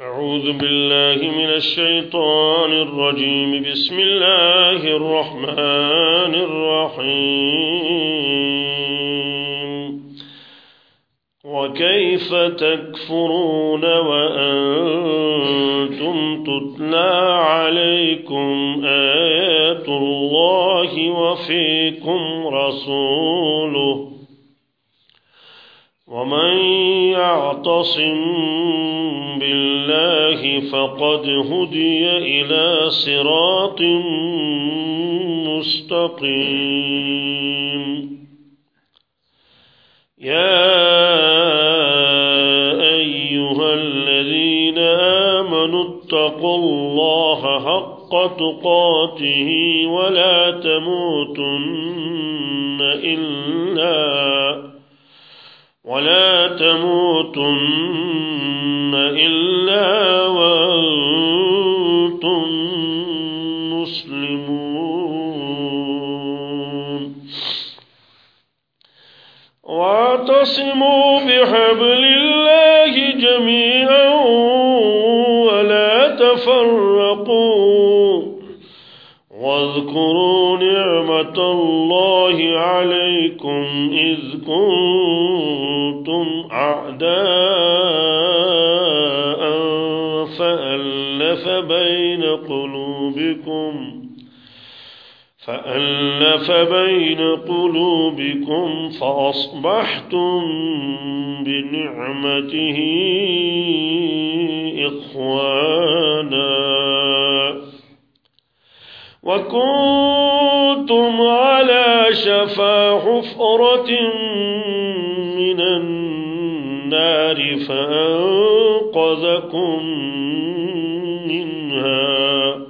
أعوذ بالله من الشيطان الرجيم. بسم الله الرحمن الرحيم. وكيف تكفرون وأنتم تتلى عليكم آيات الله وفيكم رسوله ومن يعتصم بالله فقد هدي إلى صراط مستقيم. يا أيها الذين آمنوا اتقوا الله حق تقاته ولا تموتن إلا ولا تموتن إلا وأنتم مسلمون واعتصموا بحبل الله جميعا فألف بين قلوبكم فأصبحتم بنعمته إخوانا وكنتم على شفا حفرة من النار فأنقذكم منها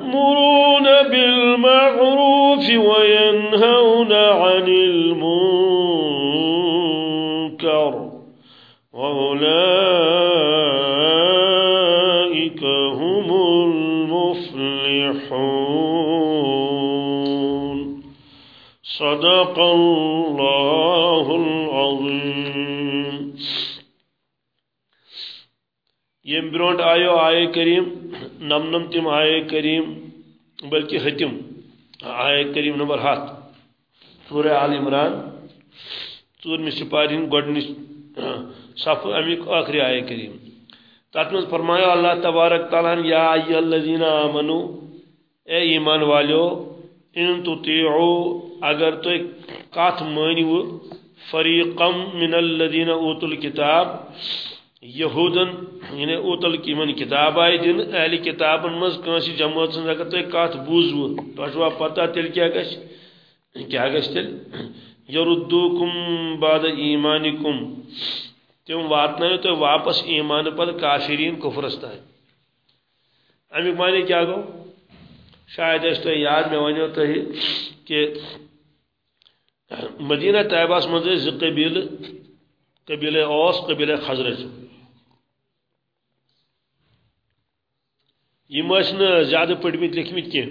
ويأمرون بالمعروف وينهون عن المنكر وأولئك هم المفلحون. صدق الله العظيم. یم برونٹ آیو آئے کریم نم تم آئے کریم، بلکہ حتم آئے کریم نمبر ہاتھ۔ سورہ آل عمران ژورمہ سپارہ گۄڈنِچ صف امیک آخری آئے کریم۔ تت من فرمایا، اللہ تبارک تعالیٰ یا ایہ الذین آمنو، اے ایمان والیو، ان تطیعو، اگر تو کات مانیو فریقم من الذین اوتوا الکتاب یہودن یعنی اوتل کی من کتاب آئی دن اہل کتابن مز کنسی جماعت سن اگر تو کات بوزو تو پتہ تل کیا گش کیا گش تل؟ یردوکم بعد ایمانکم۔ تم واتنائیو تو واپس ایمان پر کافرین کفرستا ہے۔ امیک معنی کیا گو؟ شاید اس تو یاد میں ونیو تو ہی کہ مدینہ طیبہ مزے زی قبیل قبیل اوس، قبیل خزرج یم نا زیادہ پڑمت لکھمت کی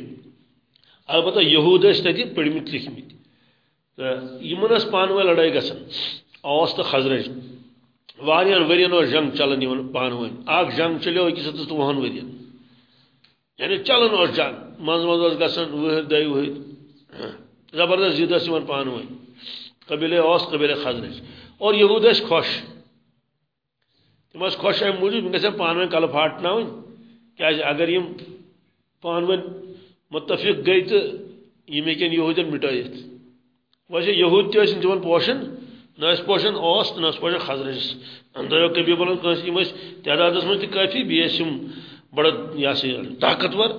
البتہ یہود تتی پڑمت لکھمت۔ تو یمن پانوے لڑائی گسان اوس تو خزرج واریاں ورین اور جنگ چلان یمن پانوین اخ جنگ چلیو أکِس ہتس تہٕ وُہن ورین یعنی چلان اور جنگ۔ منز منز اوس گژھان وہر دۄیہِ وہر زبردست ضد ٲس یِمن پانہٕ ؤنۍ قبیلے اوس قبیلے خزرج اور یہود ٲسۍ خۄش تِم ٲسۍ خۄش امہِ موٗجوٗب یِم گژھن پانہٕ ؤنۍ کلہٕ پھاٹناوٕنۍ کیازِ اگر یِم پانہٕ ؤنۍ متفق گٔے تہٕ، یِم ہیٚکن یہوٗدٮ۪ن مٹٲیِتھ ویسے یہوٗد تہِ ٲسۍ نہٕ تِمن پوشان نہ ٲسۍ پوشان اوس تہٕ نہ ٲسۍ پوشان خزرجس دۄیو قبیٖلن کٲنٛسہِ یِم ٲسۍ تعدادس منٛز تہِ کٲفی بیٚیہِ ٲسۍ یِم بڑٕ یہِ ہسا یہِ طاقتور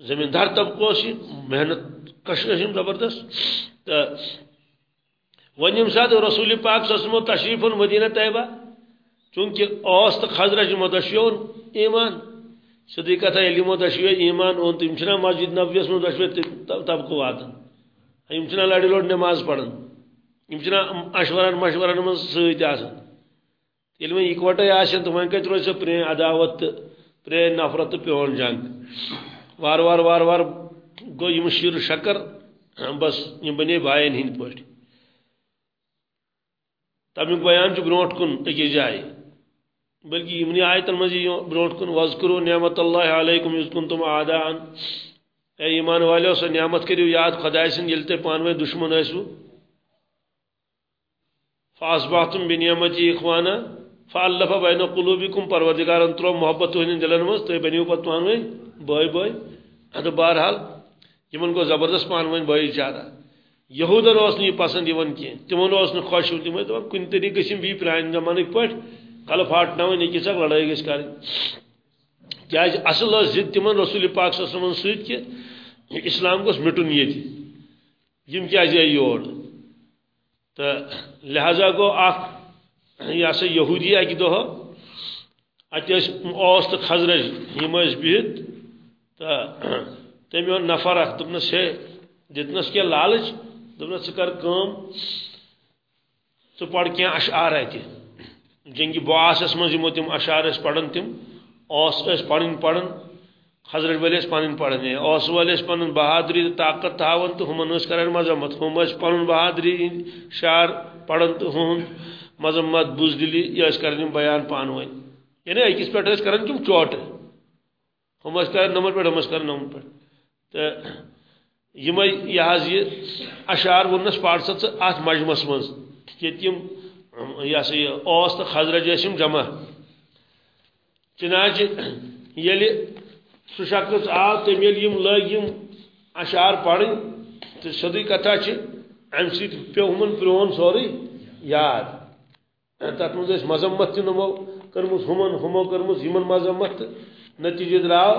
زمیٖندار طبقہٕ اوس یہِ محنت کش ٲسۍ یِم زبردست۔ تہٕ ون یم سات رسول پاک سسمو تشریف مدینہ طیبہ، چونکہ اوس تو خزرج مدشیون ایمان۔ سیدھی کتھا ییٚلہِ یِمو دۄشوے ایمان، اوٚن تہٕ یِم چھِنا مسجد نبویس منٛز دۄشوے طبقہٕ ہاں، واتان یِم چھِنا لڑِ لوٚڑ نٮ۪ماز پران یِم چھِنا مشورن مشورن منٛز سۭتۍ آسان ییٚلہِ وۄنۍ اِکوٹے آسن تہٕ وۄنۍ کتہِ روزِ سۄ پرٛٲنۍ عداوت تہٕ پرٛٲنۍ نفرت تہٕ پیوٚن جنگ۔ وار وار وار وار گوٚو یِم شِر شکر ہاں، بس یِم بنے باین ہٕنٛدۍ پٲٹھۍ تمیُک بیان چھُ برونٛٹھ کُن أکِس جایہِ بلکہ یمنی آیتن مز برونٹ کن وذکرو نعمت اللہ علیکم یز کن تم آدان اے ایمان والو سو نعمت کریو یاد خدا سن یل تے پانوے دشمن ٲسو فاصبحتم بنعمتی اخوانا فالف بین قلوبکم پروردگارن ترو محبت تہندین دلن مز تُہۍ بنیو پت پانوے بٲے بٲے ادٕ بہرحال یمن گو زبردست پانوے بٲے چارہ یہودن اوس نہٕ پسند یِوان کینٛہہ تِمن اوس نہٕ خۄش تِم ٲسۍ دپان کُنہِ طریقہٕ گٔژھِم بیٚیہِ پرانہِ زمانٕکۍ پٲٹھۍ کل پھاٹن یہ سک لڑائی گھس کر اصل ضد تم رسول پاک صن ست کہ اسلام گوس مٹن یہ کیا یور تو لہذا گو اخ یہ سا یہودی اکہ دہ اتس تو خزرج ہم بہت تو تم اون نفر اخ دپنس ہے دتنس کی لالچ دپنس ثر کم ثہ پڑ کی اشعار اتہ جنگی بواسس من یمو تم اشار اس پڑھن تم اوس اس پڑھن پڑھن، حضرت ولی اس پڑھن پڑھن اوس ولی اس پڑھن، بہادری طاقت تھاون تو ہمن اس کرن مذمت ہم اس پڑھن بہادری شعر پڑھن تو ہن مذمت بزدلی یہ اس کرن بیان پان وین یعنی اکس پٹھ اس کرن تم چوٹ۔ ہم اس کرن نمبر پٹھ ہم اس کرن نمبر پٹھ تو یم یہ اشعار ونس پاڑ ست ات مجمس من کہ تم یہ سا یہ اوس تو خزرج ٲسِم جمع. چنانچہ ییٚلہِ سُہ شخص آو تٔمۍ ییٚلہِ یِم لٲگۍ یِم، اشعار پرٕنۍ تہٕ سیوٚدُے کتھا چھِ اَمہِ سۭتۍ پیوٚو ہُمن پرٛون سورُے یاد. تتھ منٛز ٲسۍ مذمت تہِ نمو کٔرمٕژ ہُمن، ہُمو کٔرمٕژ یِمن مذمت. تہٕ نتیٖجہٕ درٛاو،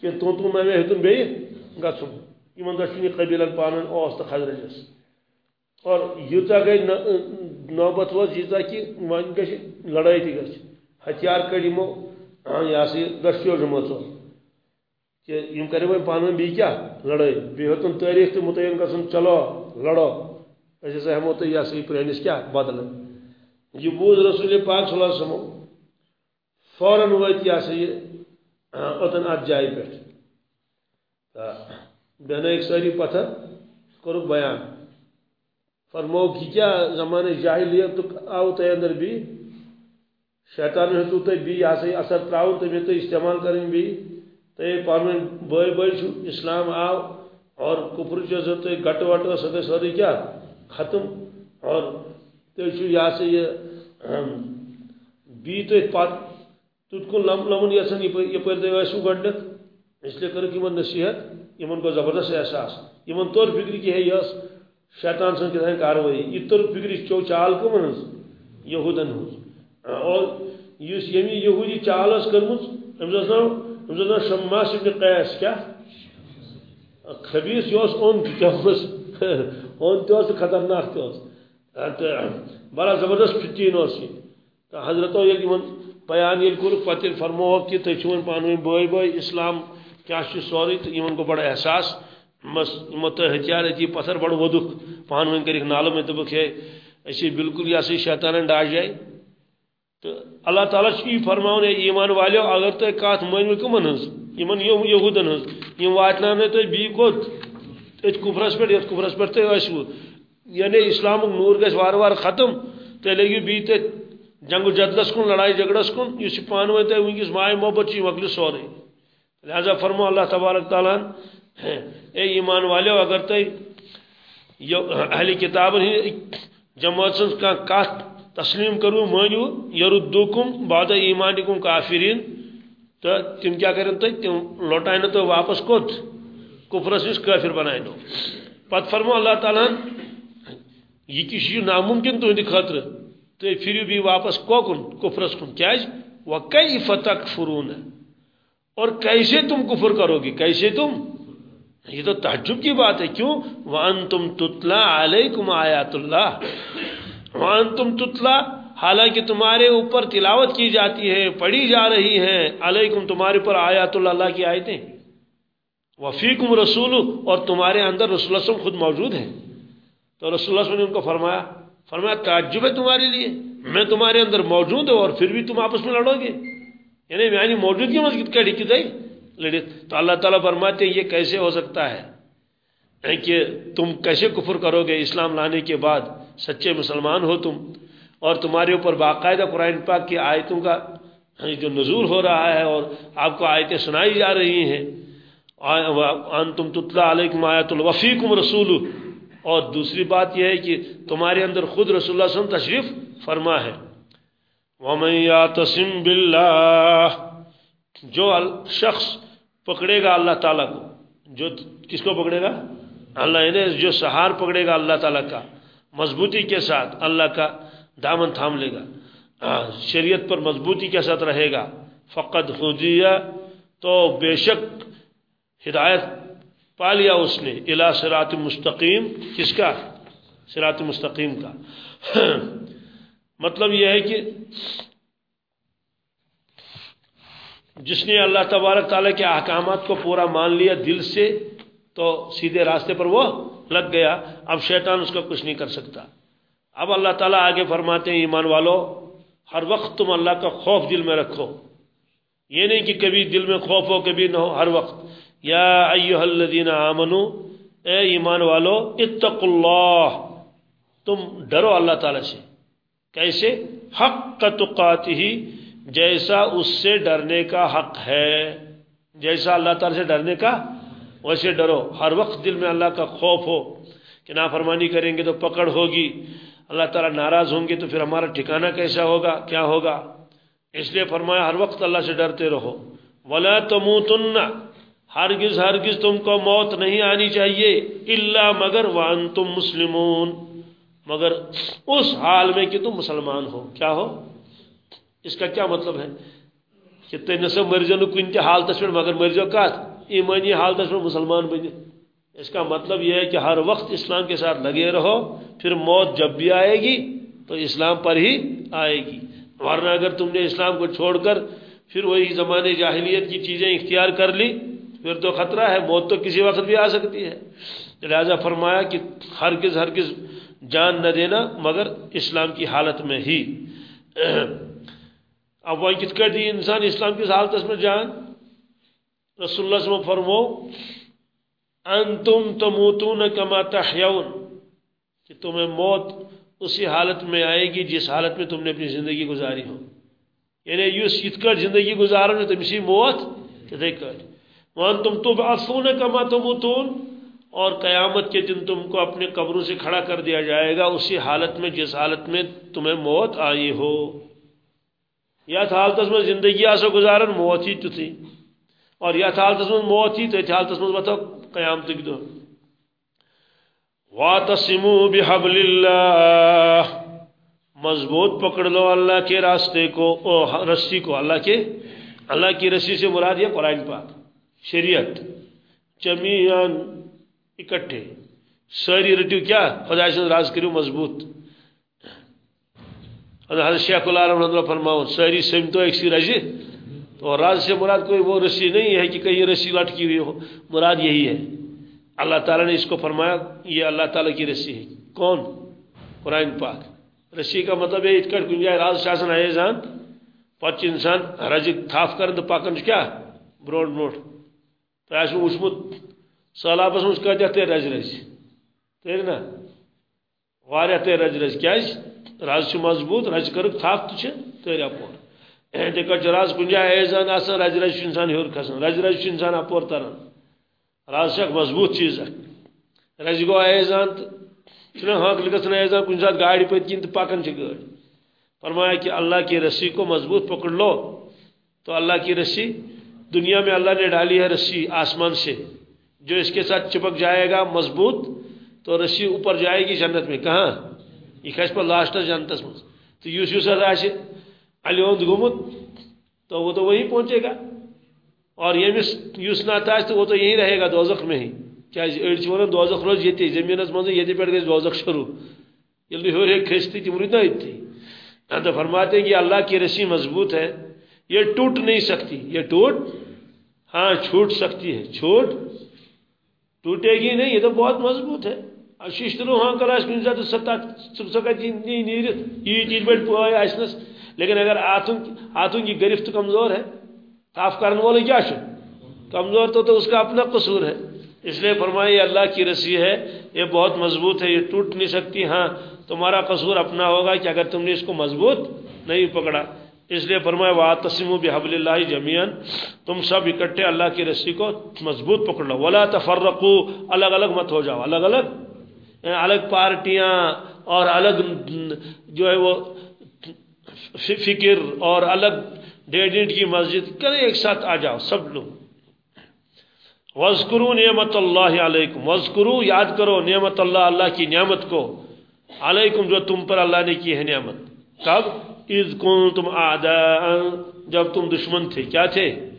کہِ تو تو نوے ہیوٚتُن بیٚیہِ گژھُن یِمن دۄشوٕنی قبیٖلن پانہٕ اوس تہٕ خزرجس اور یوتہ گئی نوبت وز یوتہ کہ ون گھ لڑائی تہ گھ ہتھیار کڑ یمو یہ سا دشیو جماعتو کہ یم کرے وۄنۍ پانہٕ ؤنۍ بیٚیہِ کیٛاہ لڑٲے بیٚیہِ ہیوٚتُن تٲریٖخ تہِ مُتعین گژھُن چلو، لڑو۔ أسۍ ہسا ہٮ۪مو تۄہہِ یہِ ہسا یہِ پرٛٲنِس کیٛاہ بدلہٕ یہِ بوٗز رسول پاک صلی اللہ علیہ وسلم فوراً وٲتۍ یہِ ہسا یہِ اوٚتن اَتھ جایہِ پٮ۪ٹھ تہٕ بیٚہنٲیِکھ سٲری پتھر کوٚرُکھ بیان۔ فرمو کی کیا زمانہ جاہلیت آو تے اندر بھی؟ شیطان ہتو تے بھی، یا سے اثر تراؤ تے تو استعمال کریں بھی۔ تے پانویں بے بے چھو اسلام آو اور کفر جو تے گٹ وٹ سدے ساری کیا؟ ختم۔ اور تے چھو یا سے یہ بی تے پات تut کو لم، لمن یسن یہ پر دے واسو گڈک اس لیے کر کہ من نصیحت یمن کو زبردست احساس۔ یمن طور فکر کی ہے، یس۔ شیطان سن کتھان کاروائی یہ تر فکر چو چال کمن ہز یہودن ہز اور اس یمی یہودی چال اس کرمز امز ناو امز ناو شماس ابن قیس کیا؟ خبیث یوس، اون کیا اس اون تو اس خطرناک تو اس بڑا زبردست فتین اس تو حضرتو یل یمن بیان یل کور پتہ فرمو کہ تچون پانوی بوئی بوئی، اسلام کیا چھ سوری، تو یمن کو بڑا احساس۔ مس مت ہتھیار اتی جی پتھر بڑ ودک پان ون کرک نالم میں دبک ہے۔ اسی بالکل یہ سی شیطان ڈاش جائے تو اللہ تعالیٰ چھ فرماون ہے ایمان والو اگر تو کات مانو کمن ہز یمن یہودن ہز یم واتنا تو بی کوت ات کفرس پہ ات کفرس پہ تو اسو یعنی اسلام نور گس وار وار ختم۔ تو لگی بی تے جنگ جدلس کن، لڑائی جھگڑس کن۔ یہ پان ون تے ونکس مائے محبت چھ مکل سورے لہذا فرمو اللہ تبارک تعالیٰ اے ایمان والو اگر تھی اہل کتاب جماعت سن کت تسلیم کرو مانو یردوکم بعد ایمانکم کافرین، تو تم کیا کریں تھی تم لوٹائن تو واپس کت کفرس نش کافر بنائن پت فرمو اللہ تعالیٰ، یہ کش ناممکن تہند خاطر تھی پھرو بھی واپس کوکن کفرس کن، کیا وَكَيْفَ تَكْفُرُونَ۔ اور کیسے تم کفر کرو گی کیسے تم؟ یہ تو تعجب کی بات ہے، کیوں؟ وان تم تتلا علیکم آیات اللہ وان تم تتلا حالانکہ تمہارے اوپر تلاوت کی جاتی ہے، پڑھی جا رہی ہے۔ علیکم تمہارے اوپر آیات اللہ اللہ کی آیتیں۔ وفیکم رسول اور تمہارے اندر رسول اللہ خود موجود ہیں۔ تو رسول اللہ نے ان کو فرمایا فرمایا، تعجب ہے تمہارے لیے۔ میں تمہارے اندر موجود ہوں اور پھر بھی تم آپس میں لڑو گے۔ یعنی میانی یعنی موجودگی مسجد کا ڈکی دائی لڑے تو اللہ تعالیٰ فرماتے ہیں، یہ کیسے ہو سکتا ہے؟ کہ تم کیسے کفر کرو گے؟ اسلام لانے کے بعد سچے مسلمان ہو تم۔ اور تمہارے اوپر باقاعدہ قرآن پاک کی آیتوں کا یعنی جو نزول ہو رہا ہے اور آپ کو آیتیں سنائی جا رہی ہیں۔ تم تطلع علیکم آیت الوفیکم رسول اور دوسری بات یہ ہے کہ تمہارے اندر خود رسول اللہ صلی اللہ علیہ وسلم تشریف فرما ہے۔ وَمَن يَعْتَصِم بِاللَّهِ، جو شخص پکڑے گا اللہ تعالیٰ کو۔ جو کس کو پکڑے گا؟ اللہ یعنی جو سہار پکڑے گا اللہ تعالیٰ کا۔ مضبوطی کے ساتھ اللہ کا دامن تھام لے گا۔ شریعت پر مضبوطی کے ساتھ رہے گا۔ فقط خودیہ تو بے شک ہدایت پا لیا اس نے۔ الا سرات مستقیم، کس کا؟ سرات مستقیم کا۔ مطلب یہ ہے کہ جس نے اللہ تبارک تعالیٰ کے احکامات کو پورا مان لیا دل سے، تو سیدھے راستے پر وہ لگ گیا۔ اب شیطان اس کو کچھ نہیں کر سکتا۔ اب اللہ تعالیٰ آگے فرماتے ہیں، ایمان والو، ہر وقت تم اللہ کا خوف دل میں رکھو۔ یہ نہیں کہ کبھی دل میں خوف ہو، کبھی نہ ہو، ہر وقت۔ یا ایوہ الذین آمنو، اے ایمان والو اتق اللہ۔ تم ڈرو اللہ تعالیٰ سے۔ کیسے؟ حق کا تقاتی ہی جیسا اس سے ڈرنے کا حق ہے، جیسا اللہ تعالیٰ سے ڈرنے کا، ویسے ڈرو۔ ہر وقت دل میں اللہ کا خوف ہو کہ نافرمانی کریں گے تو پکڑ ہوگی۔ اللہ تعالیٰ ناراض ہوں گے تو پھر ہمارا ٹھکانہ کیسا ہوگا؟ کیا ہوگا؟ اس لیے فرمایا، ہر وقت اللہ سے ڈرتے رہو۔ ولا تموتن۔ ہرگز ہرگز تم کو موت نہیں آنی چاہیے۔ اللہ مگر وانتم مسلمون۔ مگر اس حال میں کہ تم مسلمان ہو۔ کیا ہو؟ اس کا کیا مطلب ہے؟ کہ تین سا مرزو نو کن حالت پہ مگر مرزو کت ایمانی حالت پہ مسلمان بنت اس کا مطلب یہ ہے کہ ہر وقت اسلام کے ساتھ لگے رہو، پھر موت جب بھی آئے گی تو اسلام پر ہی آئے گی۔ ورنہ اگر تم نے اسلام کو چھوڑ کر پھر وہی زمانے جاہلیت کی چیزیں اختیار کر لی، پھر تو خطرہ ہے، موت تو کسی وقت بھی آ سکتی ہے۔ لہذا فرمایا کہ ہرگز ہرگز جان نہ دینا مگر اسلام کی حالت میں ہی۔ اب وہ کت کر دی انسان اسلام کی حالت میں جان۔ رسول اللہ صلی اللہ علیہ وسلم فرمو انتم تموتون کما تحیون۔ کہ تمہیں موت اسی حالت میں آئے گی جس حالت میں تم نے اپنی زندگی گزاری ہو۔ یعنی یس یت کر زندگی گزارو تمسی موت تتھے کر۔ وانتم تبعثون کما تموتون۔ اور قیامت کے دن تم کو اپنے قبروں سے کھڑا کر دیا جائے گا اسی حالت میں جس حالت میں تمہیں موت آئی ہو۔ یا حالت میں زندگی آسو گزارن موت ہی تو تھی۔ اور یا حالت میں موت ہی تو حالت میں بتاؤ قیامت کی دو۔ وَاتَصِمُوا بِحَبْلِ اللَّهِ مضبوط پکڑ لو اللہ کے راستے کو۔ رسی کو اللہ کے۔ اللہ کی رسی سے مراد یہ قرآن پاک۔ شریعت۔ جمیان اکٹھے۔ ساری رٹیو کیا؟ خدا سے راز کریو مضبوط۔ حضرت شیخ العالم رحمۃ اللہ فرماؤ ساری سمتو ایک سی رجی تو راز سے مراد کوئی وہ رسی نہیں ہے کہ کہیں رسی لٹکی ہوئی ہو۔ مراد یہی ہے۔ اللہ تعالیٰ نے اس کو فرمایا، یہ اللہ تعالیٰ کی رسی ہے۔ کون؟ قرآن پاک۔ رسی کا مطلب ہے اتکٹ کنجائے راز شاسن آئے جان پچ انسان رجی تھاف کرن تو پاکن کیا بروڈ نوٹ۔ تہ وچمت سہلابس مز کتیا تیر رز رز تیر نا واریاہ تیر رز رز کیاز رز مضبوط رز کرک تھپ تو تیر اپور۔ اینڈ کٹ رز کن جائے ایزان آسان رز رز انسان ہور کھسان رز رز انسان اپور تران رز چھ مضبوط چیز رز گو ایزان چھنا ہاک لگسن ایزان کن سات گاڑی پت کن تو پکن چھ گاڑی۔ فرمایا کہ اللہ کی رسی کو مضبوط پکڑ لو۔ تو اللہ کی رسی دنیا میں اللہ نے ڈالی ہے رسی آسمان سے۔ جو اس کے ساتھ چپک جائے گا مضبوط، تو رسی اوپر جائے گی جنت میں۔ کہاں؟ یہ کھس پر لاسٹ جنتس مز تو یوس یوس آسے علیوند تو وہ تو وہی پہنچے گا اور یہ یوس نات آس تو وہ تو یہی رہے گا دوزخ میں ہی۔ کیازِ أڑۍ چھِ وَنان دوزخ روز ییٚتی، زٔمیٖنَس منٛزٕے ییٚتہِ پٮ۪ٹھ گژھِ دوزخ شروع۔ ییٚلہِ نہٕ ہیوٚر ہیٚکہِ کھٔستی تِم روٗدۍ نا أتھی تو فرماتے ہیں کہ اللہ کی رسی مضبوط ہے۔ یہ ٹوٹ نہیں سکتی۔ یہ ٹوٹ؟ ہاں چھوٹ سکتی ہے۔ چھوٹ ٹوٹے گی نہیں، یہ تو بہت مضبوط ہے۔ ششترو ہاں کر کن زیادہ سکا نیرت یہ چیز بڑھ پائے آسنس لیکن اگر آتوں آتوں کی گرفت کمزور ہے صاف کرنے والے کیا چھو کمزور تو تو اس کا اپنا قصور ہے اس لیے فرمائی اللہ کی رسی ہے یہ بہت مضبوط ہے یہ ٹوٹ نہیں سکتی ہاں تمہارا قصور اپنا ہوگا کہ اگر تم نے اس کو مضبوط نہیں پکڑا اس لیے فرمایا وا تسم و بحب اللہ جمیان تم سب اکٹھے اللہ کی رسی کو مضبوط پکڑ لو ولا تفرقو الگ الگ مت ہو جاؤ الگ الگ الگ پارٹیاں اور الگ جو ہے وہ فکر اور الگ ڈیڑھ ڈیڑھ کی مسجد کرے ایک ساتھ آ جاؤ، سب لوگ۔ وزقرو نعمت اللہ علیکم۔ وزقرو یاد کرو، نعمت اللہ اللہ کی نعمت کو۔ علیکم جو تم پر اللہ نے کی ہے نعمت۔ کب؟ عز کون تم جب تم دشمن تھے، کیا تھے؟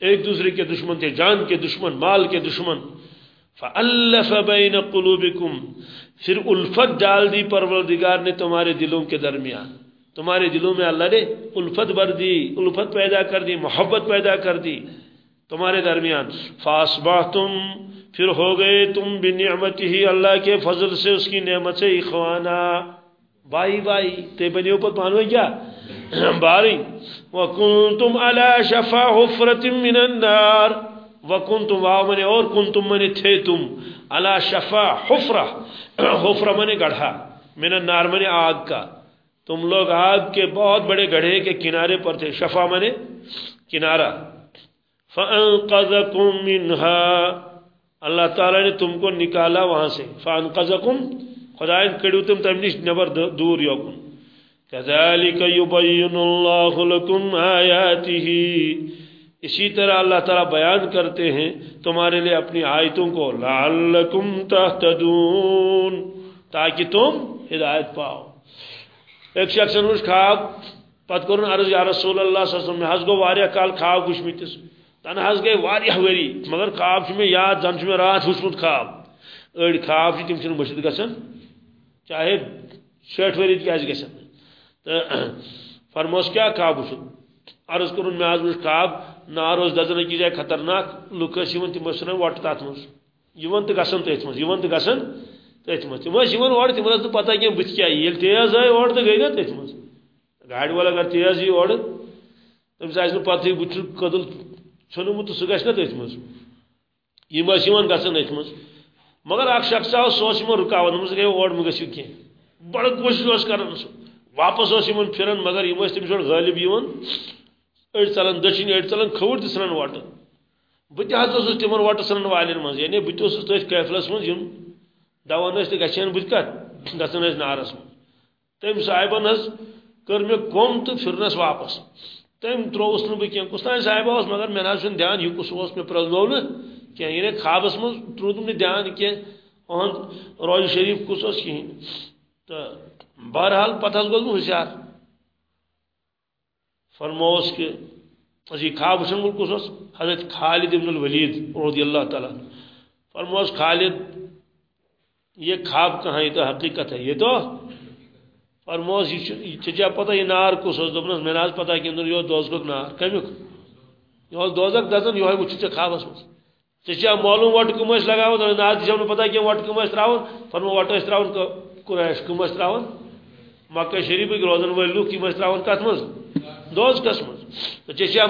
ایک دوسرے کے دشمن تھے، جان کے دشمن، مال کے دشمن۔ فَأَلَّفَ بَيْنَ قُلُوبِكُمْ، پھر الفت ڈال دی پروردگار نے تمہارے دلوں کے درمیان۔ تمہارے دلوں میں اللہ نے الفت بر دی، الفت پیدا کر دی، محبت پیدا کر دی تمہارے درمیان۔ فَأَصْبَحْتُمْ، پھر ہو گئے تم بنعمت ہی اللہ کے فضل سے اس کی نعمت سے، اخوانا۔ بائی بائی تے بنیو پر پانوئی کیا؟ باری وَكُنْتُمْ عَلَى شَفَا حُفْرَةٍ مِّنَ النَّارِ۔ وَكُنْتُمْ واو منے اور کنتم منے تھے تم۔ عَلَى شَفَا حُفْرَةٍ۔ حُفْرَ منے گڑھا۔ من النار منے آگ کا۔ تم لوگ آگ کے بہت بڑے گڑھے کے کنارے پر تھے۔ شفا منے کنارہ۔ فَأَنْقَذَكُمْ مِنْهَا۔ اللہ تعالیٰ نے تم کو نکالا وہاں سے۔ فان قزکم خدا کڑو تم تم نش نبر دور یوکن كذلك يبين الله لكم آياته۔ اسی طرح اللہ تعالیٰ بیان کرتے ہیں، تمہارے لیے اپنی آیتوں کو، لعلکم تہتدون تاکہ تم ہدایت پاؤ۔ ایک شخص نوش خواب پت کرن عرض، یا رسول اللہ صلی اللہ علیہ وسلم حس گو واریا کال خواب گشمتس تن حس گئی واریہ وری مگر خواب میں یاد زن میں، رات وچمت خواب اڑ خواب تم چھ مشد گسن، چاہے شیٹ وری کیا گسن۔ فرموس، کیا خواب وچ عرض کرن میں آز وچ خواب نار اس دزن کی جائے، خطرناک لوکس یون تم سن وٹ تات مز یون تو گسن تت مز یون تو گسن تت مز تم یون اور تم تو پتہ کہ بت کیا یل تیز آئی اور تو گئی نا تت مز گاڑی والا اگر تیز یی اور تم آس پتہ بت کدل ژھنمت تو سہ گھس نا تھی مز یہ گھن ات مز مگر اخ شخص آو سہ یمن رکاوان دس گئی اور مہ گھو کی بڑ کوشش کران سہ واپس یمن پھران مگر یم تمس پہ غالب یوان اڑ ژلان دچھن اڑ ژلان کھوڑ تہ ژھنان وٹ بہ تہ حظ تمن وٹ ژھنان والین مز یعنی بہ تہ تھی قیفلس مز یم دوان تہ گھن بہ کت گھن نارس مز تم صاحبن حظ کر مے کوم تو پھرنس واپس۔ تم تروس نو بہ کس تین صاحب اس، مگر مے نہ دھیان یہ کس اس مے پرزنو نا کی یعنی خوابس من تروتم نہ دھیان کی اہد روز شریف کس اس کہین تو بہرحال پتہ گوس بہ ہوشیار فرموس کہ اسی خواب وچن گل کس حضرت خالد ابن الولید رضی اللہ تعالی فرموس خالد، یہ خواب کہاں یہ تو حقیقت ہے۔ یہ تو فرموس یہ پتہ، یہ نار کس دپنس مے ناز پتہ کہ یہ دوزک نار کمیک یہ دوزک دزن یہ وچ ژے خوابس مز معلوم وٹ کم اس لگاون ناز پتہ کہ وٹ کم اس فرمو وٹ اس قریش کم اس تراون۔ مکہ شریف روزن ول لوک کم اس کت مز دوز کس مز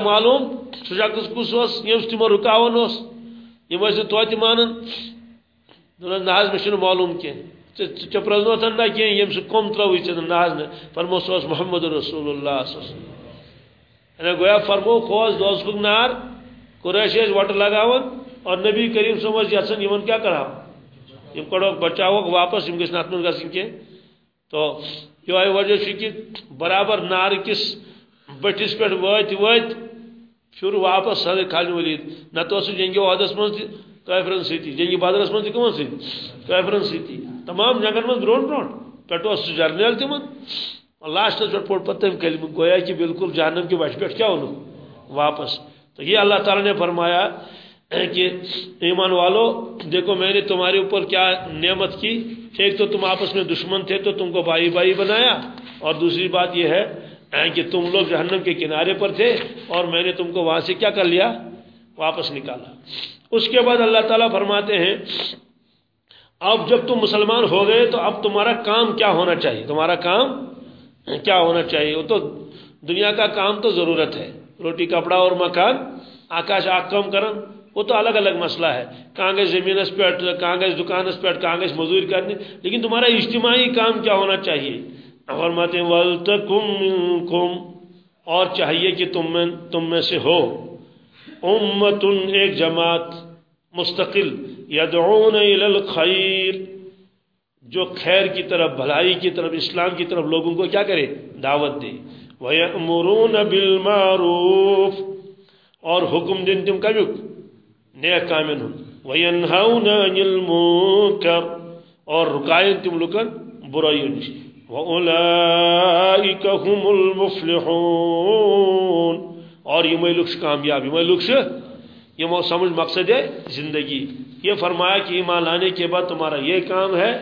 معلوم؟ سہ شخص کس اس یمس تمو رکاون اس یم اس توتہ مانن. ناز مشن معلوم کینہ ٹھیک پرزنو تھن نہ کی یم سہ کم تروی ٹھیک ناز نہ فرمو سوس محمد رسول اللہ صلی گویا فرمو کھوز دوز کم نار، قریش وٹ لگاون اور نبی کریم صلی اللہ علیہ وسلم یمن کیا کرا یم کڑو بچاو، واپس یم گس نات من گسن کی تو یہ وجہ چھ کہ برابر نار کس بٹس پہ وت وت پھر واپس صدر خالد ولید نہ تو جنگی عہدس من کافرن سیتی جنگی بدرس من کمن سی کافرن سیتی تمام جنگن من برون برون پٹو اس جرنیل تمن لاسٹس پہ پوٹ پتہ کلمہ گویا کہ بالکل جہنم کی وش پہ کیا ونو واپس تو یہ اللہ تعالی نے فرمایا کہ ایمان والو دیکھو میں نے تمہارے اوپر کیا نعمت کی ایک تو تم آپس میں دشمن تھے تو تم کو بھائی بھائی بنایا اور دوسری بات یہ ہے کہ تم لوگ جہنم کے کنارے پر تھے اور میں نے تم کو وہاں سے کیا کر لیا؟ واپس نکالا۔ اس کے بعد اللہ تعالیٰ فرماتے ہیں، اب جب تم مسلمان ہو گئے تو اب تمہارا کام کیا ہونا چاہیے؟ تمہارا کام کیا ہونا چاہیے؟ وہ تو دنیا کا کام تو ضرورت ہے۔ روٹی، کپڑا اور مکان، آکاش، آگ کم کرن، وہ تو الگ الگ مسئلہ ہے۔ کانگریس زمین پیٹ کانگریس دکان پیٹ کانگریس مزدوری کرنی لیکن تمہارا اجتماعی کام کیا ہونا چاہیے؟ فرماتے ہیں وَلْتَكُمْ اور چاہیے کہ تم میں تم میں سے ہو. امتن، ایک جماعت مستقل، یدعون الى الخیر، جو خیر کی طرف، بھلائی کی طرف، اسلام کی طرف لوگوں کو کیا کرے؟ دعوت دے. وَيَأْمُرُونَ بِالْمَعْرُوفِ، اور حکم دن تم کبھی نیک کامن ہوں وَيَنْهَوْنَ عَنِ الْمُنْكَرِ اور رکائیں تم لکن برائیوں نشی وَأُولَئِكَ هُمُ الْمُفْلِحُونَ اور یہ میں لکش کامیاب یہ میں لکش یہ سمجھ مقصد ہے زندگی۔ یہ فرمایا کہ ایمان لانے کے بعد تمہارا یہ کام ہے،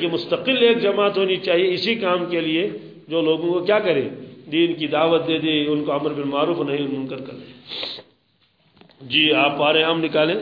کہ مستقل ایک جماعت ہونی چاہیے اسی کام کے لیے جو لوگوں کو کیا کرے؟ دین کی دعوت دے دے، ان کو عمر بالمعروف نہیں منکر کر دے جی آپ آ رہے ہم نکالیں۔